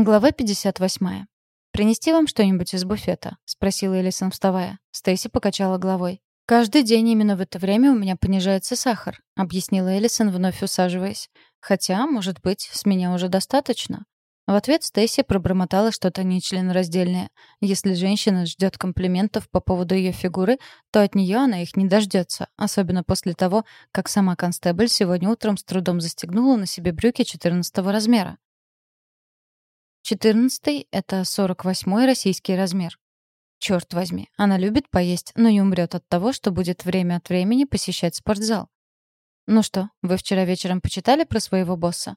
Глава 58. «Принести вам что-нибудь из буфета?» — спросила Элисон, вставая. Стейси покачала головой. «Каждый день именно в это время у меня понижается сахар», — объяснила Элисон, вновь усаживаясь. «Хотя, может быть, с меня уже достаточно». В ответ Стейси пробормотала что-то нечленораздельное. Если женщина ждет комплиментов по поводу ее фигуры, то от нее она их не дождется, особенно после того, как сама констебль сегодня утром с трудом застегнула на себе брюки 14 размера. Четырнадцатый — это сорок восьмой российский размер. Черт возьми, она любит поесть, но не умрет от того, что будет время от времени посещать спортзал. «Ну что, вы вчера вечером почитали про своего босса?»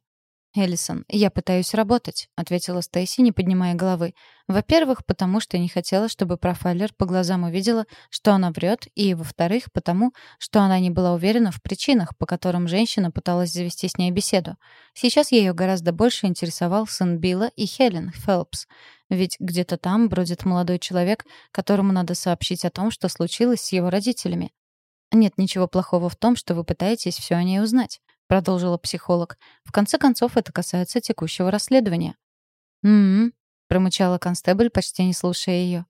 «Эллисон, я пытаюсь работать», — ответила Стейси, не поднимая головы. «Во-первых, потому что не хотела, чтобы профайлер по глазам увидела, что она врет, и, во-вторых, потому что она не была уверена в причинах, по которым женщина пыталась завести с ней беседу. Сейчас ее гораздо больше интересовал сын Билла и Хелен Фелпс. Ведь где-то там бродит молодой человек, которому надо сообщить о том, что случилось с его родителями. Нет ничего плохого в том, что вы пытаетесь все о ней узнать продолжила психолог. В конце концов, это касается текущего расследования. «М-м-м», промычала констебль, почти не слушая ее.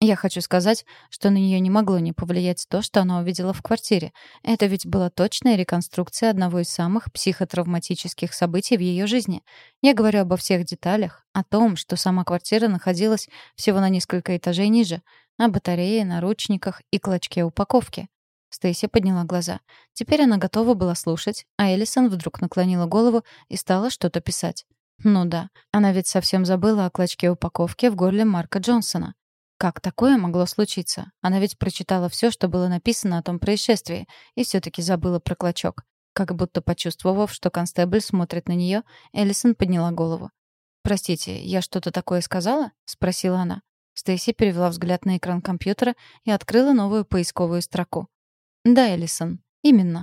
Я хочу сказать, что на нее не могло не повлиять то, что она увидела в квартире. Это ведь была точная реконструкция одного из самых психотравматических событий в ее жизни. Я говорю обо всех деталях, о том, что сама квартира находилась всего на несколько этажей ниже, о батарее, наручниках и клочке упаковки. Стейси подняла глаза. Теперь она готова была слушать, а Элисон вдруг наклонила голову и стала что-то писать. Ну да, она ведь совсем забыла о клочке упаковки в горле Марка Джонсона. Как такое могло случиться? Она ведь прочитала все, что было написано о том происшествии, и все таки забыла про клочок. Как будто почувствовав, что констебль смотрит на нее, Элисон подняла голову. «Простите, я что-то такое сказала?» — спросила она. Стейси перевела взгляд на экран компьютера и открыла новую поисковую строку. «Да, Элисон, именно.